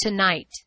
tonight.